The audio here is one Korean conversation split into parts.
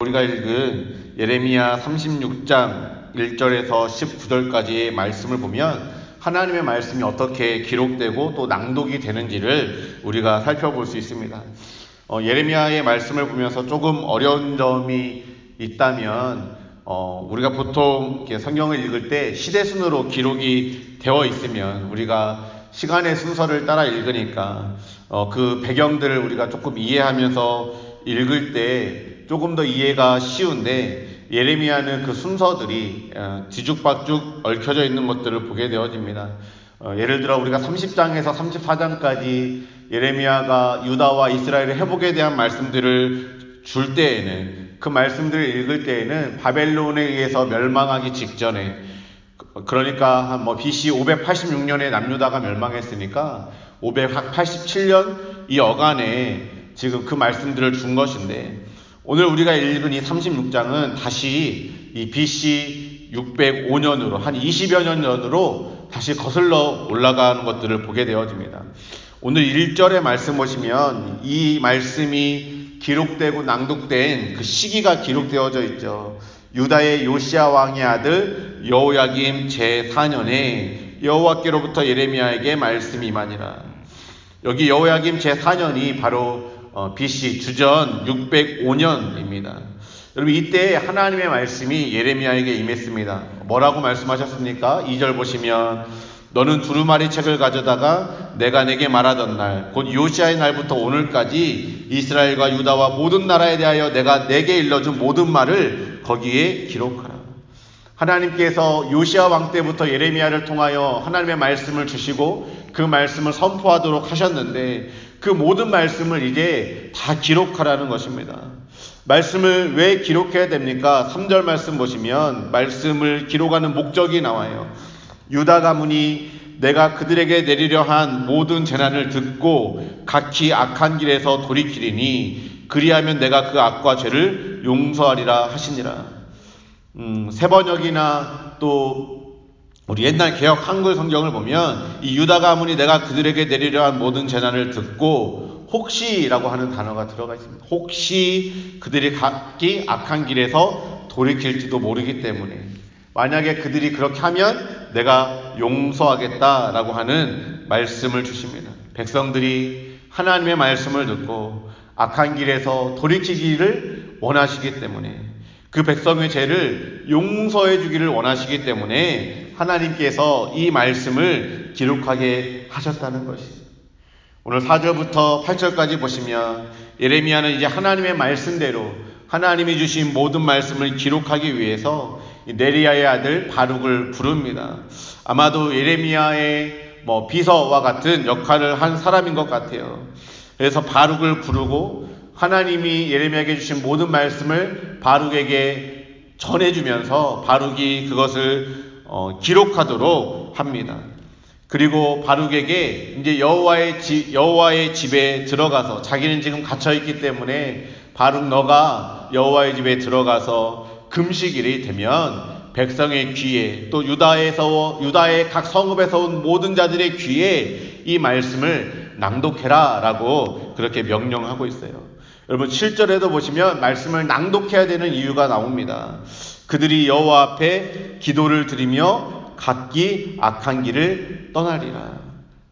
우리가 읽은 예레미야 36장 1절에서 19절까지의 말씀을 보면 하나님의 말씀이 어떻게 기록되고 또 낭독이 되는지를 우리가 살펴볼 수 있습니다. 어, 예레미야의 말씀을 보면서 조금 어려운 점이 있다면 어, 우리가 보통 성경을 읽을 때 시대 순으로 기록이 되어 있으면 우리가 시간의 순서를 따라 읽으니까 어, 그 배경들을 우리가 조금 이해하면서 읽을 때 조금 더 이해가 쉬운데 예레미야는 그 순서들이 어, 뒤죽박죽 얽혀져 있는 것들을 보게 되어집니다. 어, 예를 들어 우리가 30장에서 34장까지 예레미야가 유다와 이스라엘의 회복에 대한 말씀들을 줄 때에는 그 말씀들을 읽을 때에는 바벨론에 의해서 멸망하기 직전에 그러니까 한 뭐 BC 586년에 남유다가 멸망했으니까 587년 이 어간에 지금 그 말씀들을 준 것인데 오늘 우리가 읽은 이 36장은 다시 이 BC 605년으로 한 20여 년 전으로 다시 거슬러 올라가는 것들을 보게 되어집니다. 오늘 1절의 말씀 보시면 이 말씀이 기록되고 낭독된 그 시기가 기록되어져 있죠. 유다의 요시아 왕의 아들 여호야김 제4년에 여호와께로부터 예레미야에게 말씀이 임하니라. 여기 여호야김 제4년이 바로 어, BC 주전 605년입니다. 여러분 이때 하나님의 말씀이 예레미야에게 임했습니다. 뭐라고 말씀하셨습니까? 2절 보시면 너는 두루마리 책을 가져다가 내가 내게 말하던 날, 곧 요시아의 날부터 오늘까지 이스라엘과 유다와 모든 나라에 대하여 내가 내게 일러준 모든 말을 거기에 기록하라. 하나님께서 요시아 왕 때부터 예레미야를 통하여 하나님의 말씀을 주시고 그 말씀을 선포하도록 하셨는데 그 모든 말씀을 이제 다 기록하라는 것입니다. 말씀을 왜 기록해야 됩니까? 3절 말씀 보시면 말씀을 기록하는 목적이 나와요. 유다 가문이 내가 그들에게 내리려 한 모든 재난을 듣고 각기 악한 길에서 돌이키리니 그리하면 내가 그 악과 죄를 용서하리라 하시니라. 음, 세 번역이나 또 우리 옛날 개혁 한글 성경을 보면 이 유다 가문이 내가 그들에게 내리려 한 모든 재난을 듣고 혹시라고 하는 단어가 들어가 있습니다. 혹시 그들이 각기 악한 길에서 돌이킬지도 모르기 때문에 만약에 그들이 그렇게 하면 내가 용서하겠다라고 하는 말씀을 주십니다. 백성들이 하나님의 말씀을 듣고 악한 길에서 돌이키기를 원하시기 때문에 그 백성의 죄를 용서해 주기를 원하시기 때문에 하나님께서 이 말씀을 기록하게 하셨다는 것이죠. 오늘 4절부터 8절까지 보시면 예레미야는 이제 하나님의 말씀대로 하나님이 주신 모든 말씀을 기록하기 위해서 네리아의 아들 바룩을 부릅니다. 아마도 예레미야의 뭐 비서와 같은 역할을 한 사람인 것 같아요. 그래서 바룩을 부르고 하나님이 예레미야에게 주신 모든 말씀을 바룩에게 전해주면서 바룩이 그것을 어, 기록하도록 합니다. 그리고 바룩에게 이제 여호와의 집 여호와의 집에 들어가서 자기는 지금 갇혀 있기 때문에 바룩 너가 여호와의 집에 들어가서 금식일이 되면 백성의 귀에 또 유다에서 유다의 각 성읍에서 온 모든 자들의 귀에 이 말씀을 낭독해라라고 그렇게 명령하고 있어요. 여러분 7절에도 보시면 말씀을 낭독해야 되는 이유가 나옵니다. 그들이 여호와 앞에 기도를 드리며 각기 악한 길을 떠나리라.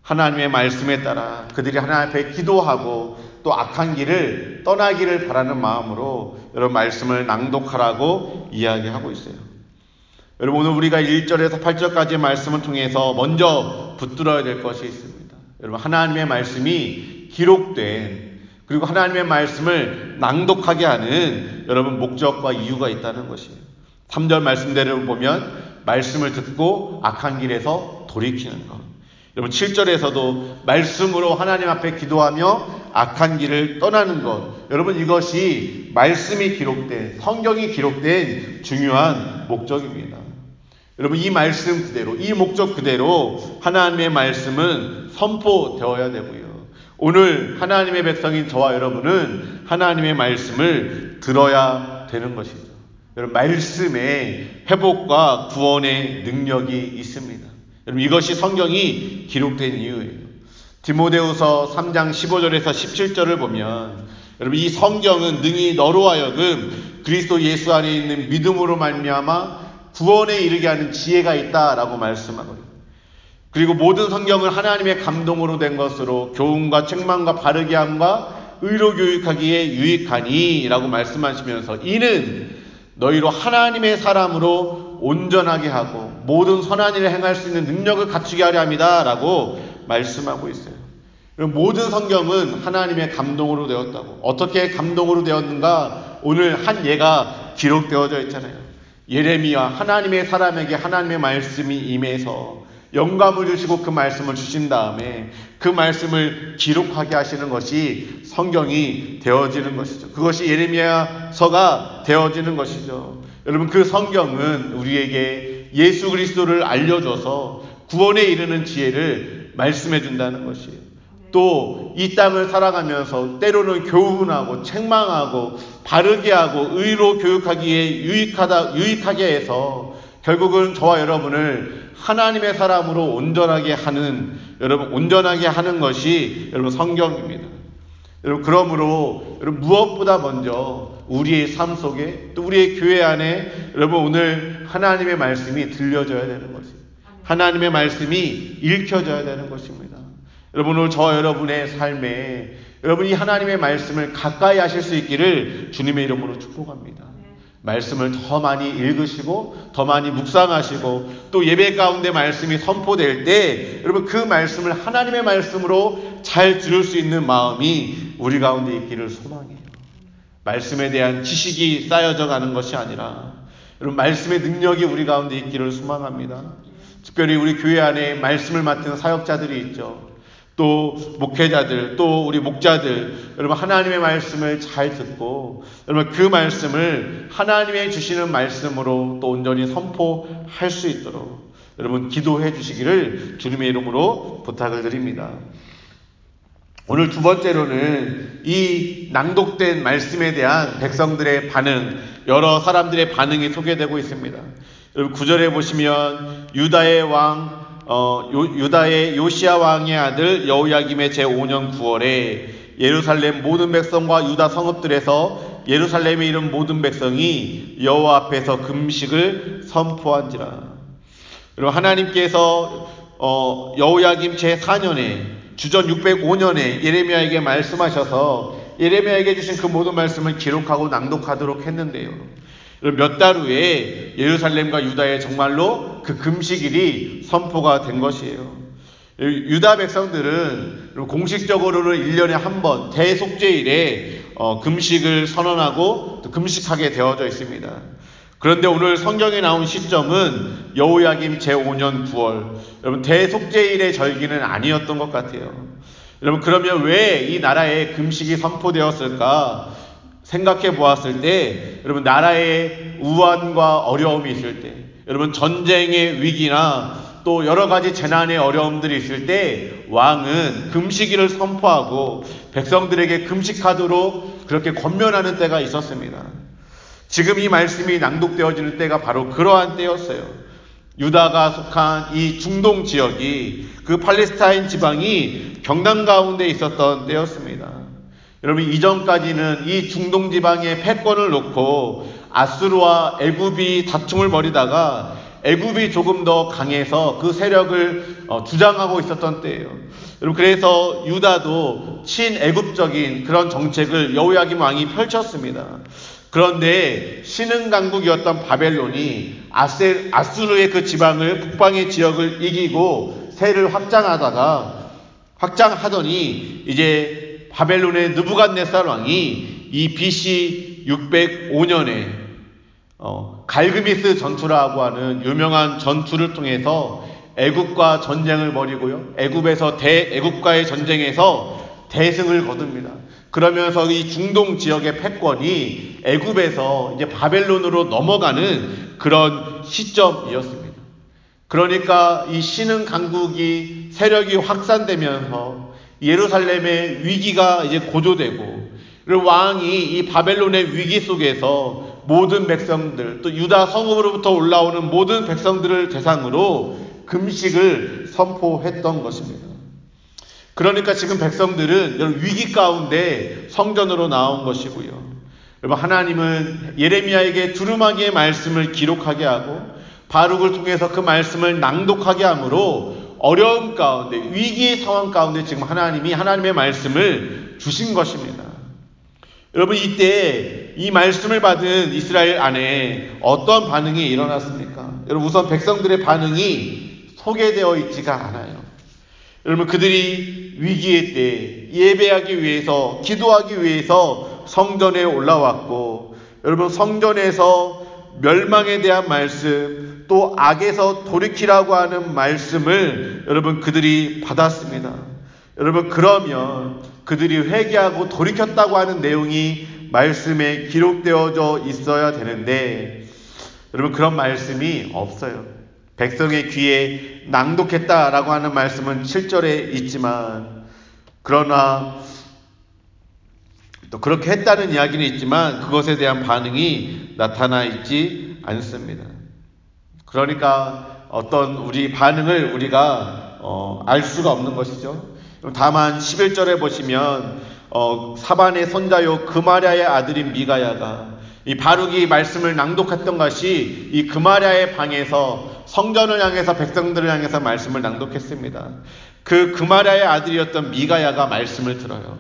하나님의 말씀에 따라 그들이 하나님 앞에 기도하고 또 악한 길을 떠나기를 바라는 마음으로 여러분 말씀을 낭독하라고 이야기하고 있어요. 여러분 오늘 우리가 1절에서 8절까지의 말씀을 통해서 먼저 붙들어야 될 것이 있습니다. 여러분 하나님의 말씀이 기록된 그리고 하나님의 말씀을 낭독하게 하는 여러분 목적과 이유가 있다는 것이에요. 3절 말씀대로 보면 말씀을 듣고 악한 길에서 돌이키는 것. 여러분 7절에서도 말씀으로 하나님 앞에 기도하며 악한 길을 떠나는 것. 여러분 이것이 말씀이 기록된 성경이 기록된 중요한 목적입니다. 여러분 이 말씀 그대로 이 목적 그대로 하나님의 말씀은 선포되어야 되고요. 오늘 하나님의 백성인 저와 여러분은 하나님의 말씀을 들어야 되는 것이죠. 여러분, 말씀에 회복과 구원의 능력이 있습니다. 여러분, 이것이 성경이 기록된 이유예요. 디모데후서 3장 15절에서 17절을 보면 여러분 이 성경은 능히 너로 하여금 그리스도 예수 안에 있는 믿음으로 말미암아 구원에 이르게 하는 지혜가 있다라고 말씀하거든요. 그리고 모든 성경은 하나님의 감동으로 된 것으로 교훈과 책망과 바르게 함과 의로 교육하기에 유익하니라고 말씀하시면서 이는 너희로 하나님의 사람으로 온전하게 하고 모든 선한 일을 행할 수 있는 능력을 갖추게 하려 합니다 라고 말씀하고 있어요. 모든 성경은 하나님의 감동으로 되었다고. 어떻게 감동으로 되었는가? 오늘 한 예가 기록되어져 있잖아요. 예레미야 하나님의 사람에게 하나님의 말씀이 임해서 영감을 주시고 그 말씀을 주신 다음에 그 말씀을 기록하게 하시는 것이 성경이 되어지는 것이죠. 그것이 예레미야서가 되어지는 것이죠. 여러분 그 성경은 우리에게 예수 그리스도를 알려줘서 구원에 이르는 지혜를 말씀해 준다는 것이에요. 또 이 땅을 살아가면서 때로는 교훈하고 책망하고 바르게 하고 의로 교육하기에 유익하다 유익하게 해서 결국은 저와 여러분을 하나님의 사람으로 온전하게 하는 여러분 온전하게 하는 것이 여러분 성경입니다. 여러분 그러므로 여러분 무엇보다 먼저 우리의 삶 속에 또 우리의 교회 안에 여러분 오늘 하나님의 말씀이 들려져야 되는 것입니다. 하나님의 말씀이 읽혀져야 되는 것입니다. 여러분 오늘 저 여러분의 삶에 여러분이 하나님의 말씀을 가까이 하실 수 있기를 주님의 이름으로 축복합니다. 말씀을 더 많이 읽으시고 더 많이 묵상하시고 또 예배 가운데 말씀이 선포될 때 여러분 그 말씀을 하나님의 말씀으로 잘 들을 수 있는 마음이 우리 가운데 있기를 소망해요. 말씀에 대한 지식이 쌓여져 가는 것이 아니라 여러분 말씀의 능력이 우리 가운데 있기를 소망합니다. 특별히 우리 교회 안에 말씀을 맡은 사역자들이 있죠. 또 목회자들, 또 우리 목자들, 여러분 하나님의 말씀을 잘 듣고 여러분 그 말씀을 하나님의 주시는 말씀으로 또 온전히 선포할 수 있도록 여러분 기도해 주시기를 주님의 이름으로 부탁을 드립니다. 오늘 두 번째로는 이 낭독된 말씀에 대한 백성들의 반응, 여러 사람들의 반응이 소개되고 있습니다. 여러분 구절에 보시면 유다의 왕 어, 유 다의 요시아 왕의 아들 여우야김의 제5년 9월에 예루살렘 모든 백성과 유다 성읍들에서 예루살렘에 이른 모든 백성이 여호와 앞에서 금식을 선포한지라. 그리고 하나님께서 어, 여우야김 제4년에 주전 605년에 예레미야에게 말씀하셔서 예레미야에게 주신 그 모든 말씀을 기록하고 낭독하도록 했는데요. 몇 달 후에 예루살렘과 유다에 정말로 그 금식일이 선포가 된 것이에요. 유다 백성들은 공식적으로는 1년에 한 번 대속죄일에 어, 금식을 선언하고 금식하게 되어져 있습니다. 그런데 오늘 성경에 나온 시점은 여호야김 제5년 9월. 여러분 대속죄일의 절기는 아니었던 것 같아요. 여러분 그러면 왜 이 나라에 금식이 선포되었을까? 생각해 보았을 때 여러분 나라의 우환과 어려움이 있을 때 여러분 전쟁의 위기나 또 여러 가지 재난의 어려움들이 있을 때 왕은 금식일을 선포하고 백성들에게 금식하도록 그렇게 권면하는 때가 있었습니다. 지금 이 말씀이 낭독되어지는 때가 바로 그러한 때였어요. 유다가 속한 이 중동 지역이 그 팔레스타인 지방이 경남 가운데 있었던 때였습니다. 여러분 이전까지는 이 중동 지방의 패권을 놓고 아수르와 애굽이 다툼을 벌이다가 애굽이 조금 더 강해서 그 세력을 어, 주장하고 있었던 때예요. 여러분 그래서 유다도 친애굽적인 그런 정책을 여호야김 왕이 펼쳤습니다. 그런데 신흥 강국이었던 바벨론이 아세, 아수르의 그 지방을 북방의 지역을 이기고 세를 확장하다가 확장하더니 이제 바벨론의 느부갓네살 왕이 이 BC 605년에 어, 갈그미스 전투라고 하는 유명한 전투를 통해서 애국과 전쟁을 벌이고요. 애국에서 대애국과의 전쟁에서 대승을 거둡니다. 그러면서 이 중동 지역의 패권이 애굽에서 이제 바벨론으로 넘어가는 그런 시점이었습니다. 그러니까 이 신흥 강국이 세력이 확산되면서 예루살렘의 위기가 이제 고조되고 그리고 왕이 이 바벨론의 위기 속에서 모든 백성들 또 유다 성읍으로부터 올라오는 모든 백성들을 대상으로 금식을 선포했던 것입니다. 그러니까 지금 백성들은 위기 가운데 성전으로 나온 것이고요. 여러분 하나님은 예레미야에게 두루마기의 말씀을 기록하게 하고 바룩을 통해서 그 말씀을 낭독하게 함으로 어려움 가운데 위기의 상황 가운데 지금 하나님이 하나님의 말씀을 주신 것입니다. 여러분 이때 이 말씀을 받은 이스라엘 안에 어떤 반응이 일어났습니까? 여러분 우선 백성들의 반응이 소개되어 있지가 않아요. 여러분 그들이 위기의 때 예배하기 위해서 기도하기 위해서 성전에 올라왔고 여러분 성전에서 멸망에 대한 말씀 또 악에서 돌이키라고 하는 말씀을 여러분 그들이 받았습니다. 여러분 그러면 그들이 회개하고 돌이켰다고 하는 내용이 말씀에 기록되어져 있어야 되는데 여러분 그런 말씀이 없어요. 백성의 귀에 낭독했다라고 하는 말씀은 7절에 있지만 그러나 또 그렇게 했다는 이야기는 있지만 그것에 대한 반응이 나타나 있지 않습니다. 그러니까 어떤 우리 반응을 우리가 어, 알 수가 없는 것이죠. 다만 11절에 보시면 어, 사반의 손자요 그마랴의 아들인 미가야가 이 바룩이 말씀을 낭독했던 것이 이 그마랴의 방에서 성전을 향해서 백성들을 향해서 말씀을 낭독했습니다. 그 그마랴의 아들이었던 미가야가 말씀을 들어요.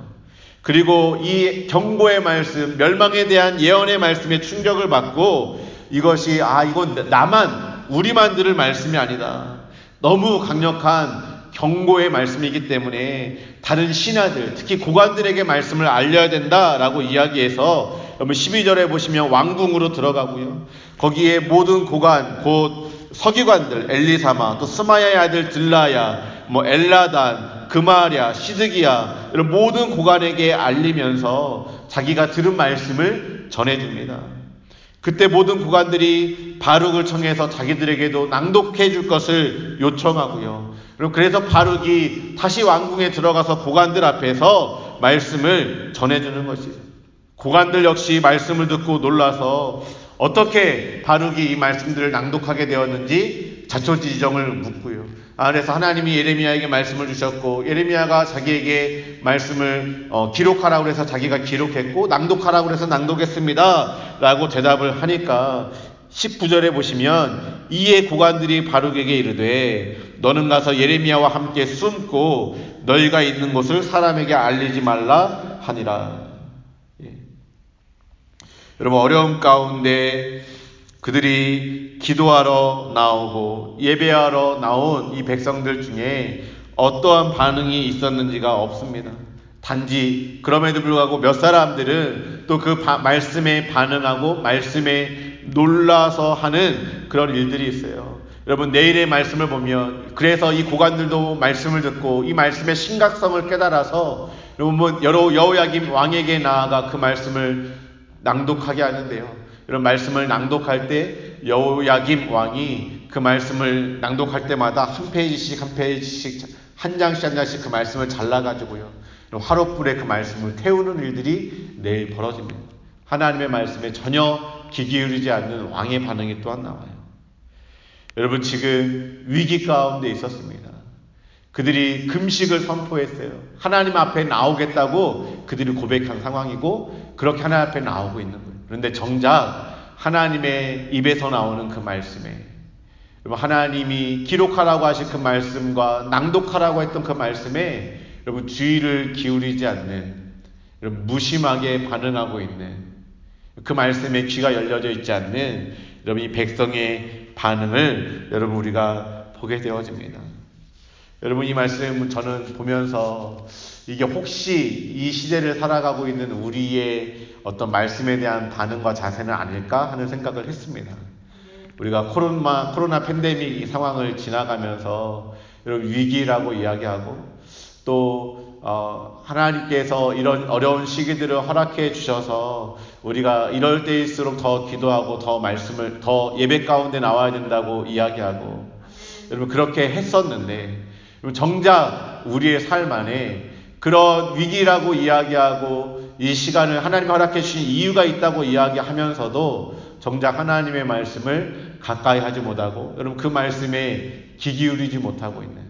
그리고 이 경고의 말씀, 멸망에 대한 예언의 말씀에 충격을 받고 이것이 아 이건 나만 우리만 들을 말씀이 아니다. 너무 강력한 경고의 말씀이기 때문에 다른 신하들, 특히 고관들에게 말씀을 알려야 된다라고 이야기해서 여러분 12절에 보시면 왕궁으로 들어가고요. 거기에 모든 고관, 곧 서기관들, 엘리사마, 또 스마야의 아들 들라야, 뭐 엘라단, 그마랴, 시드기야 이런 모든 고관에게 알리면서 자기가 들은 말씀을 전해줍니다. 그때 모든 고관들이 바룩을 청해서 자기들에게도 낭독해 줄 것을 요청하고요. 그래서 바룩이 다시 왕궁에 들어가서 고관들 앞에서 말씀을 전해주는 것이죠. 고관들 역시 말씀을 듣고 놀라서 어떻게 바룩이 이 말씀들을 낭독하게 되었는지 자초지정을 묻고요. 아, 그래서 하나님이 예레미야에게 말씀을 주셨고 예레미야가 자기에게 말씀을 어, 기록하라고 해서 자기가 기록했고 낭독하라고 해서 낭독했습니다 라고 대답을 하니까 19절에 보시면 이에 고관들이 바룩에게 이르되 너는 가서 예레미야와 함께 숨고 너희가 있는 곳을 사람에게 알리지 말라 하니라. 예. 여러분 어려움 가운데 그들이 기도하러 나오고 예배하러 나온 이 백성들 중에 어떠한 반응이 있었는지가 없습니다. 단지 그럼에도 불구하고 몇 사람들은 또 그 말씀에 반응하고 말씀에 놀라서 하는 그런 일들이 있어요. 여러분 내일의 말씀을 보면 그래서 이 고관들도 말씀을 듣고 이 말씀의 심각성을 깨달아서 여러분 여러 여호야김 왕에게 나아가 그 말씀을 낭독하게 하는데요. 이런 말씀을 낭독할 때 여호야김 왕이 그 말씀을 낭독할 때마다 한 페이지씩 한 페이지씩 한 장씩 한 장씩 그 말씀을 잘라가지고요. 화롯불에 그 말씀을 태우는 일들이 내일 벌어집니다. 하나님의 말씀에 전혀 귀 기울이지 않는 왕의 반응이 또한 나와요. 여러분 지금 위기 가운데 있었습니다. 그들이 금식을 선포했어요. 하나님 앞에 나오겠다고 그들이 고백한 상황이고 그렇게 하나님 앞에 나오고 있는 거예요. 그런데 정작 하나님의 입에서 나오는 그 말씀에 여러분 하나님이 기록하라고 하신 그 말씀과 낭독하라고 했던 그 말씀에 여러분 주의를 기울이지 않는 여러분 무심하게 반응하고 있는 그 말씀에 귀가 열려져 있지 않는 여러분 이 백성의 반응을 여러분 우리가 보게 되어집니다. 여러분 이 말씀 저는 보면서 이게 혹시 이 시대를 살아가고 있는 우리의 어떤 말씀에 대한 반응과 자세는 아닐까 하는 생각을 했습니다. 우리가 코로나, 코로나 팬데믹 상황을 지나가면서 여러분 위기라고 이야기하고 또 어, 하나님께서 이런 어려운 시기들을 허락해 주셔서 우리가 이럴 때일수록 더 기도하고 더 말씀을 더 예배 가운데 나와야 된다고 이야기하고 여러분 그렇게 했었는데 정작 우리의 삶 안에 그런 위기라고 이야기하고 이 시간을 하나님 허락해 주신 이유가 있다고 이야기하면서도 정작 하나님의 말씀을 가까이 하지 못하고 여러분 그 말씀에 귀 기울이지 못하고 있는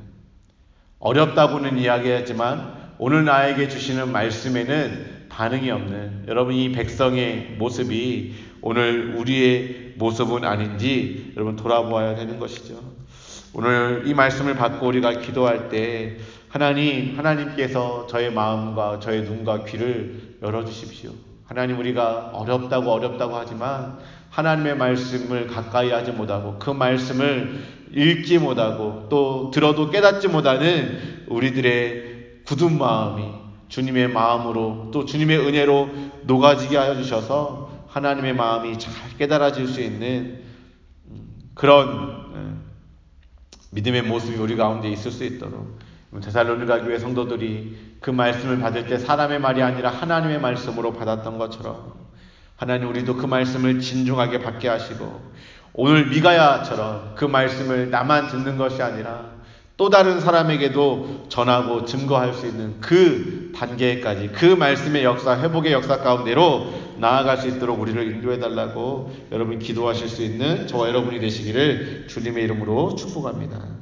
어렵다고는 이야기하지만 오늘 나에게 주시는 말씀에는 반응이 없는 여러분 이 백성의 모습이 오늘 우리의 모습은 아닌지 여러분 돌아보아야 되는 것이죠. 오늘 이 말씀을 받고 우리가 기도할 때 하나님, 하나님께서 저의 마음과 저의 눈과 귀를 열어주십시오. 하나님 우리가 어렵다고 어렵다고 하지만 하나님의 말씀을 가까이 하지 못하고 그 말씀을 읽지 못하고 또 들어도 깨닫지 못하는 우리들의 굳은 마음이 주님의 마음으로 또 주님의 은혜로 녹아지게 하여 주셔서 하나님의 마음이 잘 깨달아질 수 있는 그런 믿음의 모습이 우리 가운데 있을 수 있도록 데살로니가 교회 성도들이 그 말씀을 받을 때 사람의 말이 아니라 하나님의 말씀으로 받았던 것처럼 하나님 우리도 그 말씀을 진중하게 받게 하시고 오늘 미가야처럼 그 말씀을 나만 듣는 것이 아니라 또 다른 사람에게도 전하고 증거할 수 있는 그 단계까지 그 말씀의 역사, 회복의 역사 가운데로 나아갈 수 있도록 우리를 인도해 달라고 여러분 기도하실 수 있는 저와 여러분이 되시기를 주님의 이름으로 축복합니다.